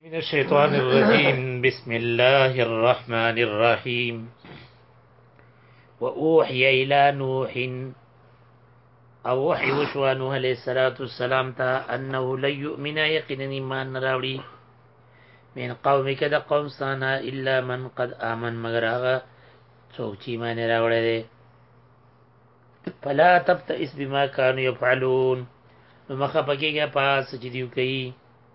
من الشيطان الرجيم بسم الله الرحمن الرحيم وأوحي إلى نوح او وحي وشوى نوح عليه الصلاة والسلام تا أنه لن يؤمن يقين إيمان نراولي من قومك دا قوم سانا إلا من قد آمن مگر آغا څوک چې ایمان راوړی دی فلا تبتئس بما كانوا يفعلون نو مخه پکېږه پاس چې دیو کوي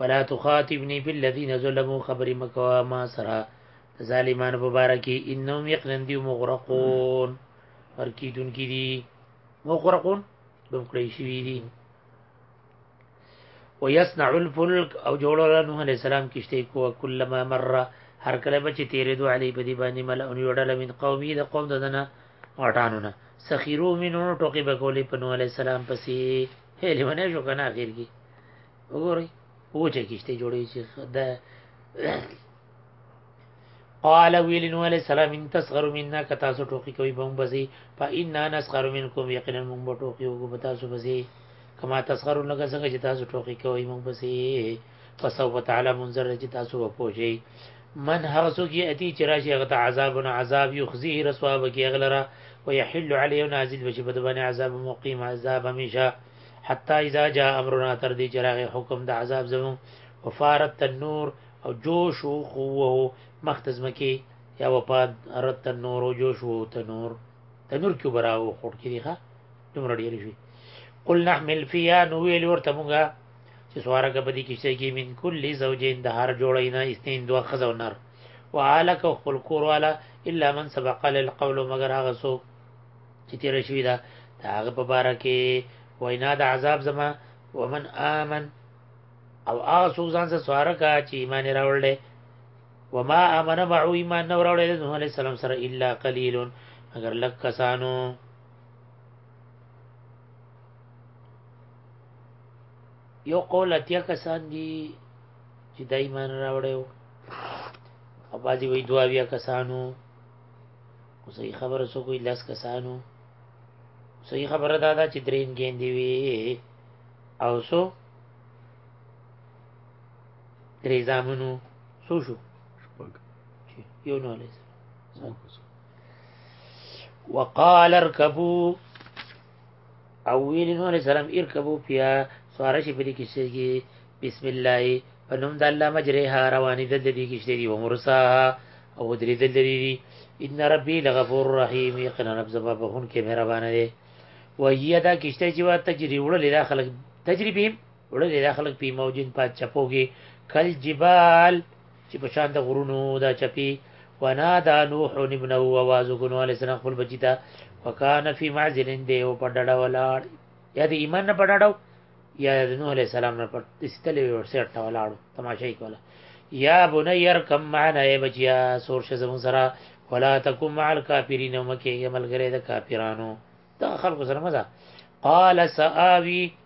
ولا تخاطبني في الذين ظلموا خبري مکوا ما سره ظالمان مبارکي انهم يقنن دي مغرقون ورکیدون کی دي مغرقون دم کړی شوی دي ويصنع الفلك او جوړول نوح عليه السلام کشته کو کلمہ مره هر کله بچ تیرې دوه علی په دی باندې مل ان یوډل من قومي د قوم ددنه غټانو نه سخیرو منو ټوکی بکولې په نو علی السلام پسې هي لیونه شو کنه اخر کې وګورئ وچه کیشته جوړوي چې د قال ویل نو علی السلام ان تصغر منا کتا سو ټوکی کوي بم بزي فإنا نسخر منكم یقینا موږ به ټوکی وګو بتا سو بزي کما تصغر لګه څنګه چې تاسو ټوکی کوي موږ بزي فسوف تعلمون زر چې تاسو به پوه شئ من هغه څوک یې اتی چې راشي هغه ته عذاب نه عذاب یخزیه رسوا به کې غلره ويحل علیه نازل بشي په باندې عذاب مقیم عذاب همیشه حتی اذا جاء امرنا تر دې چې راغی حکم د عذاب زمون وفارت النور او جوش او قوه مختزمه کې یا وفاد رت النور او جوش او تنور تنور کې براو خور کې دی ښا دومره ډیر شي قل نحمل فيها نو ویل ورته مونږه چې سوارګ په دې کشته کې من کل زوجین د هر جوړې نه استین دوه خزو نر وعلک خپل کور والا الا من سبق للقول مگر هغه څوک چې تیر شوی دا دا هغه په بار کې وینا د عذاب زما ومن امن او هغه څوک ځان سره سوارګ چې ایمان راوړل وما امن معو ایمان نور راوړل نوح علی السلام سره الا قلیل مگر لک کسانو یو قول اتیا کسان دي چې د ایمان راوړی وو او بعضې وایي دوه اویا کسانو خو صحیح خبره څوک وایي لس کسانو صحیح خبره دا ده چې درې انګېندې وي او څو درې زامنو څو شو یو نو علیه وقال اركبوا او ویل نو علی سلام ارکبو فیا سوار شي په دې کشته کې بسم الله په نوم د الله مجریها روانې د دې کشته دی ومرسا او درې د دې دی ان ربی لغفور رحیم یقینا رب زما په هون کې مهربان دی وهي دا کشته چې وا تجری وړلې دا خلک تجربه وړلې دا خلک په موجین پات چپوږي کل جبال چې په شان د غرونو دا چپی ونادى نوح ابنه وواز کو نوح علیہ السلام خپل بچی ته وکانه فی معزل دی او په ډډه ولاړ یا د ایمان نه پټاړو یا د نوح علیہ السلام نه پټ استلې ور سره ټا ولاړو تماشای کوله یا بنی يرکم معنا ای بچیا سور شه زمون سره ولا تکم مع الکافرین مکه یمل غره د کافرانو دا خلق سره مزه قال سآوی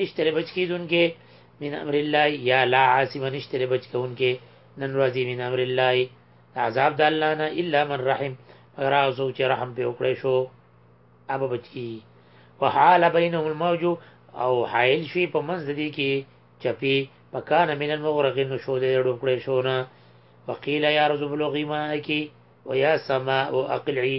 نشتره بچ کیدونکې من امر الله یا لا عاصم نشتره بچ کونکې نن ورځې من امر الله عذاب د الله نه الا من رحم مگر هغه څوک چې رحم په وکړې شو ابا بچ کی وحال بینهم الموج او حائل شي په منځ دې کې چپی پکان من المغرقین شو دې ډوب کړې شو نه وقیل یا رزب لغیما کی ویا سما او اقلعی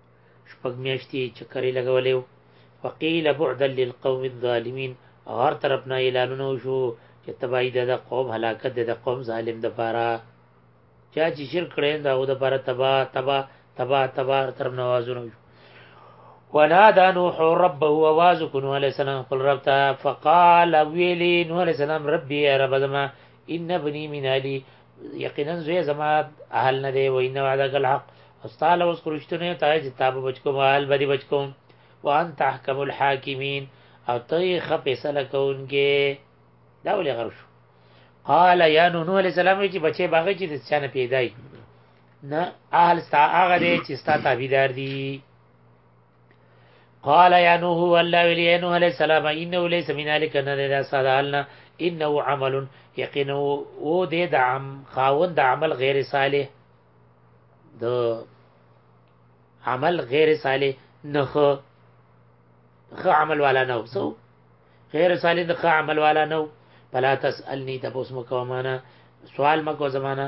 شپږ میاشتې یې چکرې لګولې وو وقیل بعدا للقوم الظالمین او هر طرف نه اعلانونه وشو چې تباهي د د قوم هلاکت د قوم ظالم د پاره چا چې شرک کړی دا هو د پاره تبا تبا تبا تبا هر طرف نه आवाजونه وشو ونادى نوح ربه ووازك نوح عليه السلام قل ربتا فقال ويلي نوح عليه السلام ربي يا رب زمان ان ابني من علي یقینا زوی زما اهل نه دی وای نه وعده کل حق استاله اوس کرشتونه ته چې تاب بچکو مال بری بچکو وان تحکم الحاکمین او ته خپ فیصله کوونکې دا ولې غرو شو قال یا نوح علیہ السلام چې بچي باغ چې د چانه پیدای نه اهل ستا هغه دی چې ستا تابعدار دي قال يا نوح والله ولي نوح عليه السلام انه ليس من ذلك ان لا صاد حالنا انه عمل يقينه او دې د عم خاون د عمل غیر صالح د عمل غیر صالح نه خو عمل والا نه وسو غیر صالح د عمل والا نه فلا تسالني تاسو مکو معنا سوال مکو زمانہ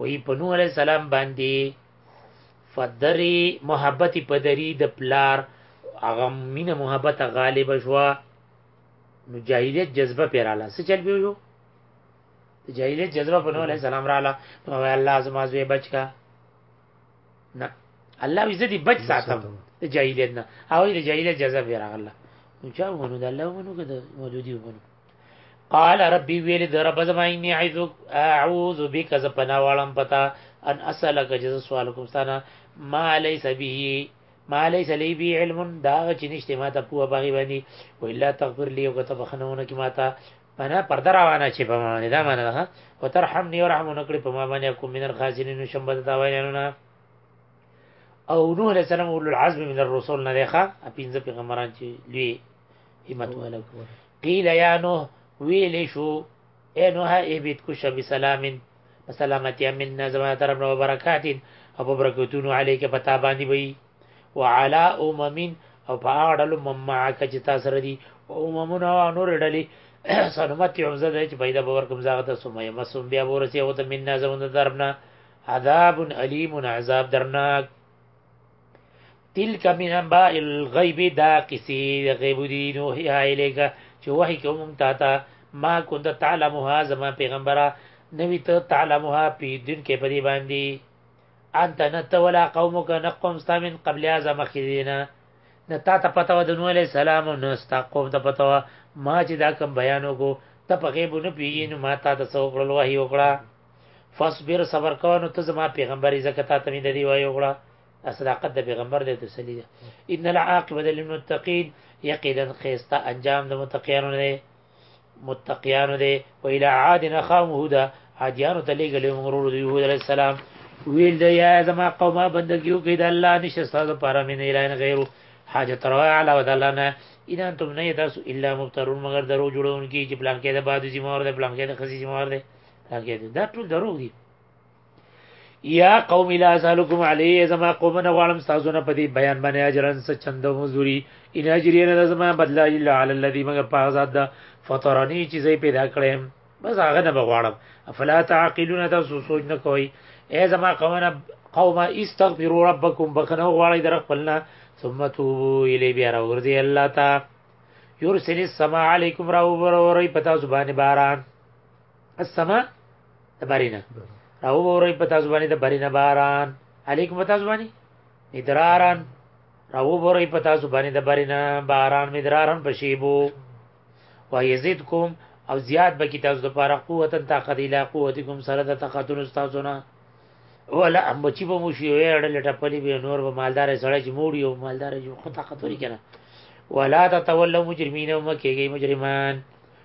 وی په نوح علیہ السلام باندې فدری محبت پدری د پلار هغه مینه محبت غالب شوا نو جاهلیت جذبه پیراله څه چل پیو شو جاهلیت جذبه په نوح علیہ السلام رااله نو الله زما زوی بچ کا نه الله وی زدي بچ ساتم د جاهلیت نه او د جاهلیت جذبه راغله نو چا ونه د الله ونه کده مودودی ونه قال ربي ویل د رب زما اني اعوذ بك ز پنا والم پتا ان اسالک جز سوال کوم ستانه ما ليس به ما ليس لي به علم دا چې نشته ما ته پوهه باغی باندې و الا تغفر لي او کته بخنونه کې ما ته معنا پرده روانه چې په ما باندې دا معنا ده او ترحمني او رحم نکړي په ما باندې کوم من الخاسرین شم بد دا وینونه او نوح علیہ السلام اولو العزم من الرسول نه ده ښه پنځه پیغمبران چې لوی همت ولکو قیل یا نوح ویل شو اے نوح اهبط کوشه بسلام په سلامتیا منا زما طرف نه برکات او په برکتونو علیک پتا باندې وي وعلى امم او په هغه ډلو ممعک چې تا سره دي او اممونه او نور ډلې سنمت یو زده چې پیدا به ورکم زاغه ته سمې مسوم بیا ورسې او ته منا زموږ طرف نه عذاب الیم عذاب درناک تلک من انباء الغیب دا کسی غیب دی نوحی آئلیگا چه وحی که مونگ تاتا ما کند تعلمها زمان پیغمبرا نوی تا تعلمها پی دن که پدی باندی انت نت ولا قومک نقوم ستا من قبل آزا مخیدینا نه تا ته پته و د نوح علی السلام او نه ستا قوم ته پته و ما چې دا کم بیان وکړو ته په غیب نه پیږي نو ما تا ته څه وکړل وحی وکړه فاصبر صبر کوه نو ته زما پیغمبري ځکه تا ته مې د دې وایو غړه صداقت د پیغمبر د تسلی ده ان العاقبه للمتقین یقینا خیستا انجام د متقینو نه متقیانو دی و الى عاد نخام هودا عادیانو ته لګلې مرور دی هود علی السلام ویل دی یا زما قومه بندګیو کې د الله نشستا د پاره مې نه اله غیر حاجت روا علی ود الله نه ان انتم نه تاسو الا مبترون مگر درو جوړون کی چې پلان کې د بعد ذمہ ور ده پلان کې د خزي ذمہ ور ده هغه دې دا ټول دروغ دي یا قوم لا سالکم علی زما قوم نه غواړم تاسو نه پدی بیان باندې اجرن څه چند مزوري ان اجری نه زما بدلا الا علی الذی مگر په ذات دا فطرنی چې زی پیدا کړم بس هغه نه بغواړم افلا تعقلون تاسو سوچ نه کوئ اے زما قوم نه قوم استغفروا ربکم بخنه غواړی در خپلنا ثم توبوا الی بیا راوردی الله تا یرسل السما علیکم راو وروري پتا زبان باران السما د بارینه راو ووري په تاسو باندې د بارینه باران علیکم په تاسو باندې مدراران راو ووري په تاسو باندې د بارینه باران مدراران پشیبو و یزیدکم او زیاد به کی تاسو د پاره قوت طاقت اله قوتکم سره د طاقتونو تاسو نه ولا ام چې به مو شي وړ لټه پلی به نور به مالدار سړی چې موړي او مالدار جو خو طاقت وري کنه ولا تتولوا مجرمين ومکیږي مجرمان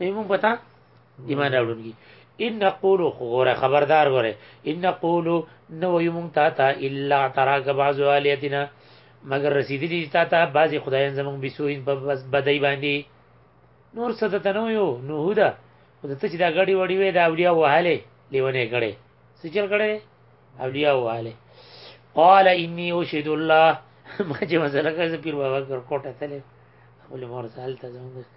نه مونږ پتا ایمان راوړونکي ان نقول غره خبردار غره ان نقول نو یمون تا تا الا تراک بعض الیتنا مگر رسیدلی تا تا بعض خدایان زمون بسوین په بس بدای باندې نور څه ته نو یو نو هدا او ته چې دا غړي وړي وې دا اولیاء وهاله لیونه کړي څه چل کړي اولیاء وهاله قال انی اشهد الله ما چې مسله کوي پیر بابا کوټه تله خپل مور سال ته زموږ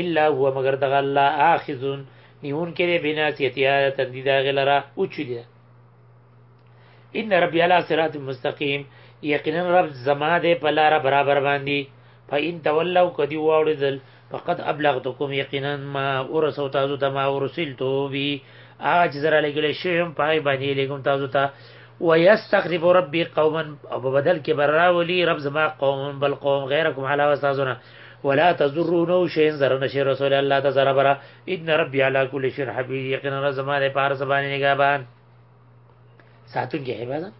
الا هو مگر دغه الله اخذون نیون کې دی بنا سیتیا تندی دا غلرا او چي دی ان ربي على صراط مستقيم یقینا رب زما دې په لار برابر باندې فإن تولوا کدی واوړل فقد ابلغتكم یقینا ما ورسو تاسو ته ما ورسلتو بي اج زرا لګل شیم پای باندې لګم تاسو ته ويستخلف ربي قوما او بدل کې براولي رب زما قوم بل قوم غيركم على وسازونه ولا تزرونه شین زر نشي رسول الله ته زر برا ان ربي على كل شيء حبيب یقینا زمانه پار زبان نگابان ساتون کې حفاظت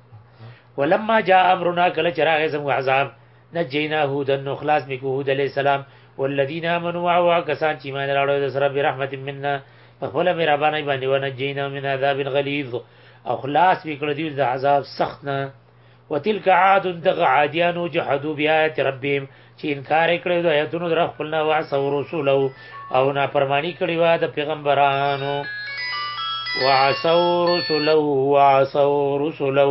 ولما جاء امرنا کله چراغ زم عذاب نجینا هود نو خلاص میکو هود علی السلام والذین آمنوا وعوا کسان چې ایمان راوړل د سره برحمت منا په خپل مهرباني باندې ونجینا من عذاب غلیظ او خلاص وکړ دی د عذاب سخت نه وتلک عاد دغه عادیانو جحدو بیات ربهم چې انکار کړو د آیاتونو در خپل نه واسه رسولو او نافرمانی کړی و د پیغمبرانو وعسو رسولو وعسو رسولو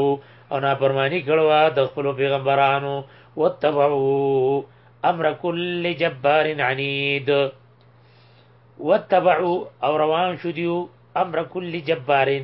او نافرمانی کړو د خپل پیغمبرانو وتبعوا امر كل جبار عنيد وتبعوا او روان شو دیو امر كل جبارين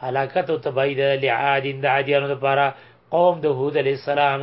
هلاکت او تباہی د لعاد د عادیانو لپاره قوم د هود علی السلام